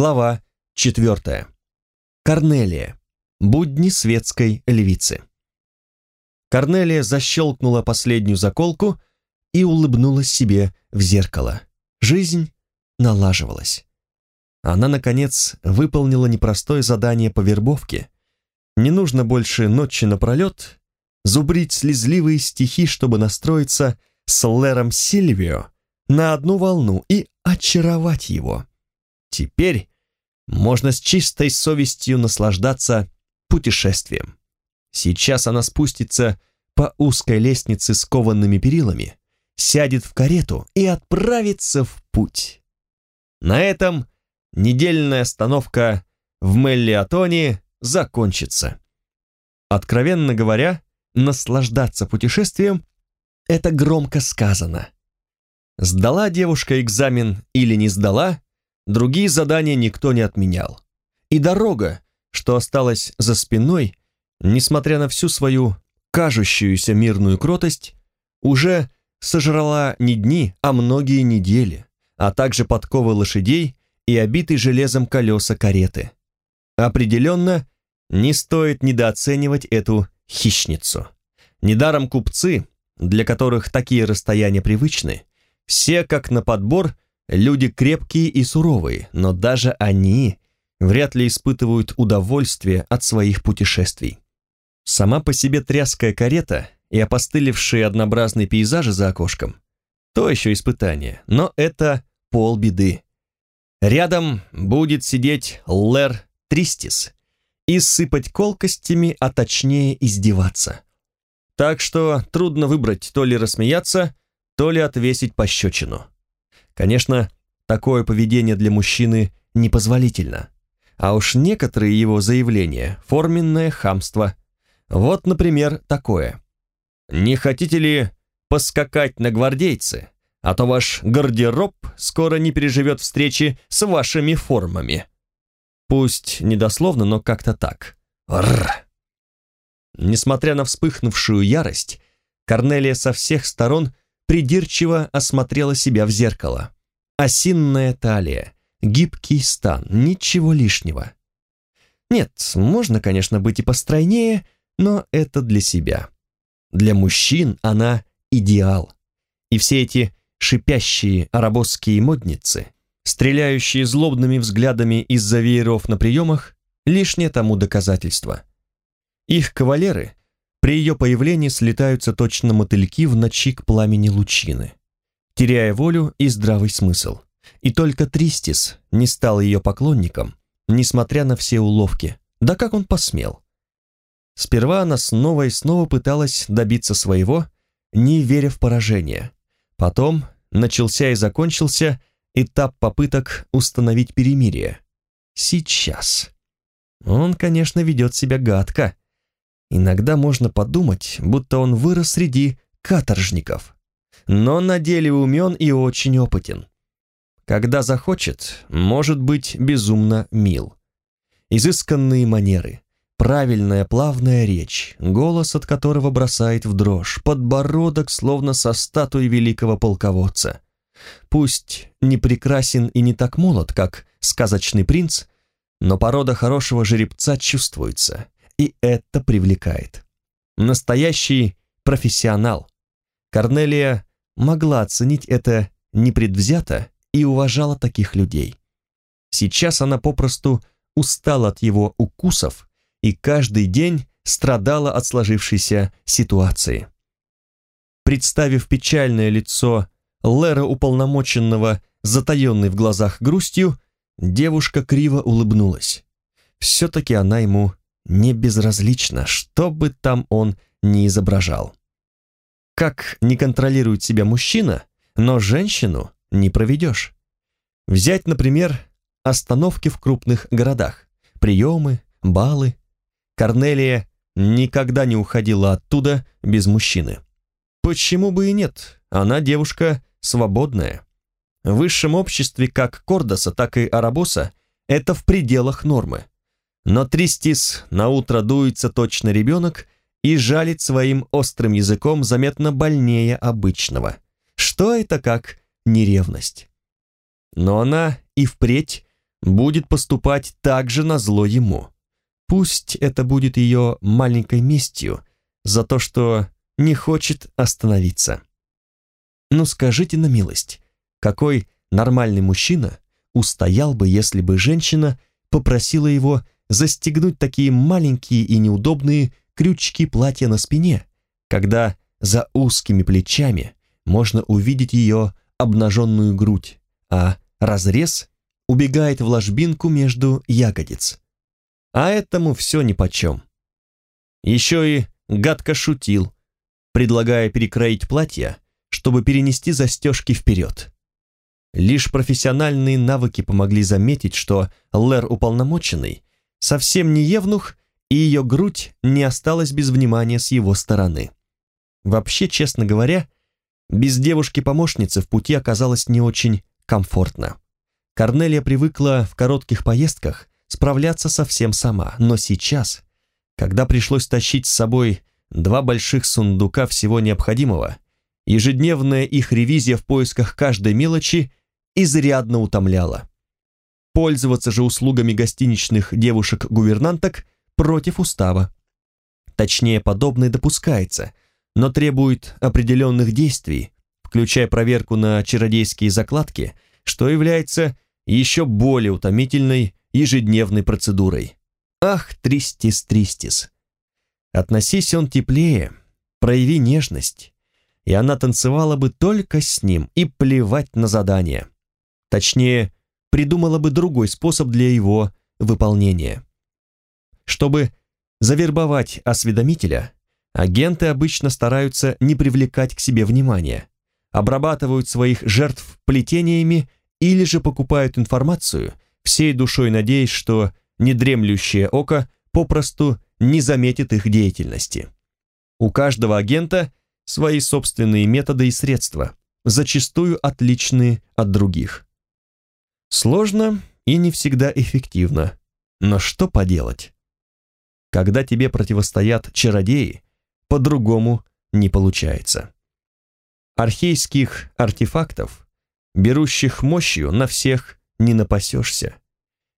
Глава 4. Корнелия. Будни светской львицы. Корнелия защелкнула последнюю заколку и улыбнулась себе в зеркало. Жизнь налаживалась. Она, наконец, выполнила непростое задание по вербовке. Не нужно больше ночи напролет зубрить слезливые стихи, чтобы настроиться с Лером Сильвио на одну волну и очаровать его. Теперь можно с чистой совестью наслаждаться путешествием. Сейчас она спустится по узкой лестнице с коваными перилами, сядет в карету и отправится в путь. На этом недельная остановка в Меллиатоне закончится. Откровенно говоря, наслаждаться путешествием – это громко сказано. Сдала девушка экзамен или не сдала, другие задания никто не отменял. И дорога, что осталась за спиной, несмотря на всю свою кажущуюся мирную кротость, уже сожрала не дни, а многие недели, а также подковы лошадей и обитый железом колеса кареты. Определенно, не стоит недооценивать эту хищницу. Недаром купцы, для которых такие расстояния привычны, все, как на подбор, люди крепкие и суровые, но даже они вряд ли испытывают удовольствие от своих путешествий. Сама по себе тряская карета и опостылевшие однообразные пейзажи за окошком – то еще испытание, но это полбеды. Рядом будет сидеть Лэр Тристис и сыпать колкостями, а точнее издеваться. Так что трудно выбрать то ли рассмеяться, то ли отвесить пощечину. Конечно, такое поведение для мужчины непозволительно. А уж некоторые его заявления – форменное хамство. Вот, например, такое. «Не хотите ли поскакать на гвардейцы, а то ваш гардероб скоро не переживет встречи с вашими формами». Пусть недословно, но как-то так. Рррр. Несмотря на вспыхнувшую ярость, Корнелия со всех сторон придирчиво осмотрела себя в зеркало. Осинная талия, гибкий стан, ничего лишнего. Нет, можно, конечно, быть и постройнее, но это для себя. Для мужчин она идеал. И все эти шипящие арабосские модницы – стреляющие злобными взглядами из-за вееров на приемах, лишнее тому доказательство. Их кавалеры при ее появлении слетаются точно мотыльки в ночи к пламени лучины, теряя волю и здравый смысл. И только Тристис не стал ее поклонником, несмотря на все уловки. Да как он посмел? Сперва она снова и снова пыталась добиться своего, не веря в поражение. Потом начался и закончился этап попыток установить перемирие. Сейчас. Он, конечно, ведет себя гадко. Иногда можно подумать, будто он вырос среди каторжников. Но на деле умен и очень опытен. Когда захочет, может быть безумно мил. Изысканные манеры, правильная плавная речь, голос от которого бросает в дрожь, подбородок словно со статуи великого полководца – Пусть не прекрасен и не так молод, как сказочный принц, но порода хорошего жеребца чувствуется, и это привлекает. Настоящий профессионал. Корнелия могла оценить это непредвзято и уважала таких людей. Сейчас она попросту устала от его укусов и каждый день страдала от сложившейся ситуации. Представив печальное лицо Лера уполномоченного, затаенной в глазах грустью, девушка криво улыбнулась. Все-таки она ему не безразлична, что бы там он ни изображал. Как не контролирует себя мужчина, но женщину не проведешь. Взять, например, остановки в крупных городах, приемы, балы. Корнелия никогда не уходила оттуда без мужчины. Почему бы и нет? Она девушка свободная. В высшем обществе как Кордоса, так и Арабоса это в пределах нормы. Но Тристис наутро дуется точно ребенок и жалит своим острым языком заметно больнее обычного. Что это как неревность? Но она и впредь будет поступать так же назло ему. Пусть это будет ее маленькой местью за то, что не хочет остановиться. Ну скажите на милость, какой нормальный мужчина устоял бы, если бы женщина попросила его застегнуть такие маленькие и неудобные крючки платья на спине, когда за узкими плечами можно увидеть ее обнаженную грудь, а разрез убегает в ложбинку между ягодиц. А этому все нипочем. Еще и гадко шутил, предлагая перекроить платье, чтобы перенести застежки вперед. Лишь профессиональные навыки помогли заметить, что Лэр уполномоченный совсем не евнух, и ее грудь не осталась без внимания с его стороны. Вообще, честно говоря, без девушки-помощницы в пути оказалось не очень комфортно. Корнелия привыкла в коротких поездках справляться совсем сама, но сейчас, когда пришлось тащить с собой два больших сундука всего необходимого, ежедневная их ревизия в поисках каждой мелочи изрядно утомляла. Пользоваться же услугами гостиничных девушек-гувернанток против устава. Точнее, подобное допускается, но требует определенных действий, включая проверку на чародейские закладки, что является еще более утомительной ежедневной процедурой. Ах, Тристис-Тристис! Относись он теплее, прояви нежность, и она танцевала бы только с ним и плевать на задание. Точнее, придумала бы другой способ для его выполнения. Чтобы завербовать осведомителя, агенты обычно стараются не привлекать к себе внимания, обрабатывают своих жертв плетениями или же покупают информацию, всей душой надеясь, что недремлющее око попросту не заметит их деятельности. У каждого агента свои собственные методы и средства, зачастую отличные от других. Сложно и не всегда эффективно, но что поделать? Когда тебе противостоят чародеи, по-другому не получается. Архейских артефактов, берущих мощью, на всех не напасешься.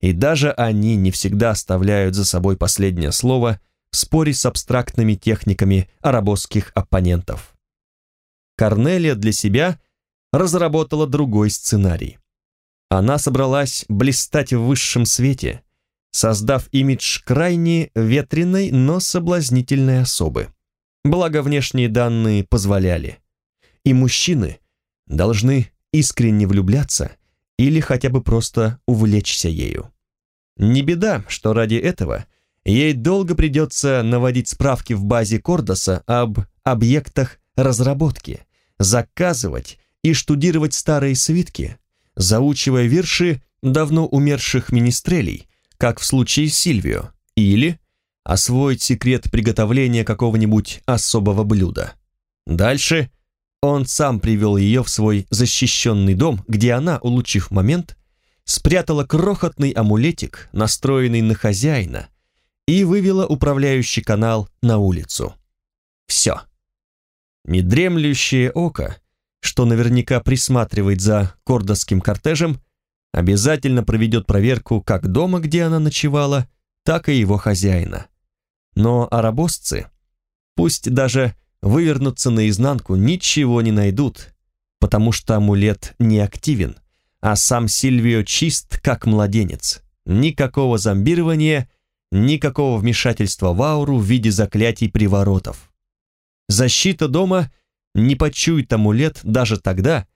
И даже они не всегда оставляют за собой последнее слово в споре с абстрактными техниками арабосских оппонентов. Корнелия для себя разработала другой сценарий. Она собралась блистать в высшем свете, создав имидж крайне ветреной, но соблазнительной особы. Благо внешние данные позволяли. И мужчины должны искренне влюбляться или хотя бы просто увлечься ею. Не беда, что ради этого ей долго придется наводить справки в базе Кордоса об объектах разработки, заказывать и штудировать старые свитки, заучивая верши давно умерших министрелей, как в случае с Сильвио, или освоить секрет приготовления какого-нибудь особого блюда. Дальше он сам привел ее в свой защищенный дом, где она, улучив момент, спрятала крохотный амулетик, настроенный на хозяина, и вывела управляющий канал на улицу. Все. Недремлющее око что наверняка присматривает за кордовским кортежем, обязательно проведет проверку как дома, где она ночевала, так и его хозяина. Но арабосцы, пусть даже вывернуться наизнанку, ничего не найдут, потому что амулет не активен, а сам Сильвио чист, как младенец. Никакого зомбирования, никакого вмешательства в ауру в виде заклятий приворотов. Защита дома — не почует амулет даже тогда,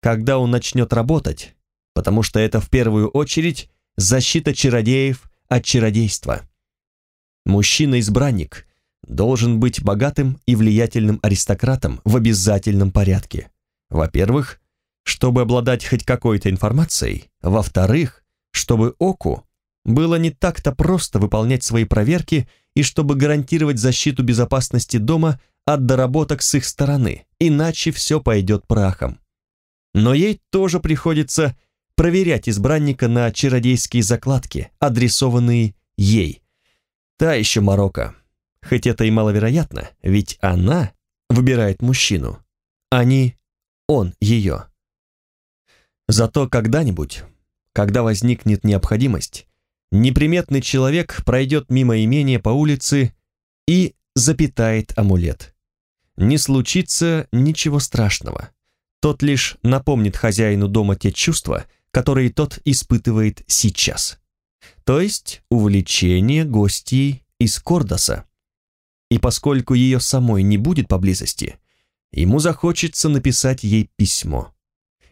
когда он начнет работать, потому что это в первую очередь защита чародеев от чародейства. Мужчина-избранник должен быть богатым и влиятельным аристократом в обязательном порядке. Во-первых, чтобы обладать хоть какой-то информацией, во-вторых, чтобы Оку было не так-то просто выполнять свои проверки и чтобы гарантировать защиту безопасности дома от доработок с их стороны, иначе все пойдет прахом. Но ей тоже приходится проверять избранника на чародейские закладки, адресованные ей. Та еще Марокко. Хоть это и маловероятно, ведь она выбирает мужчину, а не он ее. Зато когда-нибудь когда возникнет необходимость, неприметный человек пройдет мимо имения по улице и запитает амулет. Не случится ничего страшного. Тот лишь напомнит хозяину дома те чувства, которые тот испытывает сейчас. То есть увлечение гостьей из Кордоса. И поскольку ее самой не будет поблизости, ему захочется написать ей письмо.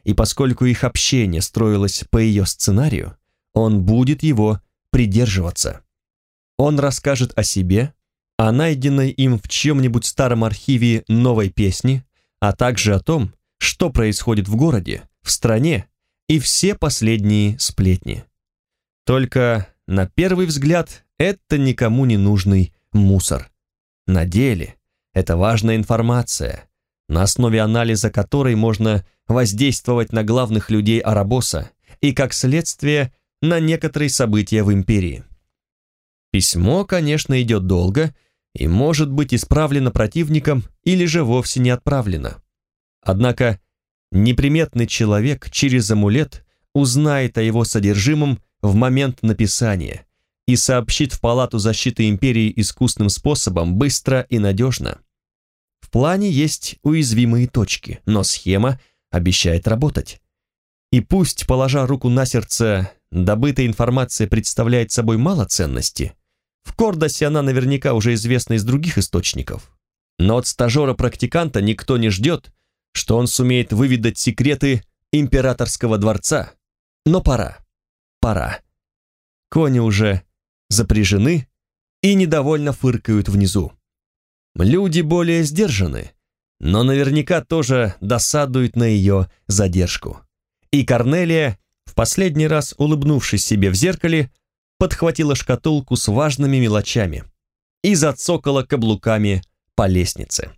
И поскольку их общение строилось по ее сценарию, он будет его придерживаться. Он расскажет о себе, о найденной им в чем-нибудь старом архиве новой песни, а также о том, что происходит в городе, в стране и все последние сплетни. Только на первый взгляд это никому не нужный мусор. На деле это важная информация, на основе анализа которой можно воздействовать на главных людей Арабоса и, как следствие, на некоторые события в империи. Письмо, конечно, идет долго и может быть исправлено противником или же вовсе не отправлено. Однако неприметный человек через амулет узнает о его содержимом в момент написания и сообщит в Палату защиты империи искусным способом быстро и надежно. В плане есть уязвимые точки, но схема обещает работать. И пусть, положа руку на сердце, добытая информация представляет собой мало ценности, в Кордосе она наверняка уже известна из других источников. Но от стажера-практиканта никто не ждет, что он сумеет выведать секреты императорского дворца. Но пора, пора. Кони уже запряжены и недовольно фыркают внизу. Люди более сдержаны, но наверняка тоже досадуют на ее задержку. И Корнелия, в последний раз улыбнувшись себе в зеркале, подхватила шкатулку с важными мелочами и зацокала каблуками по лестнице.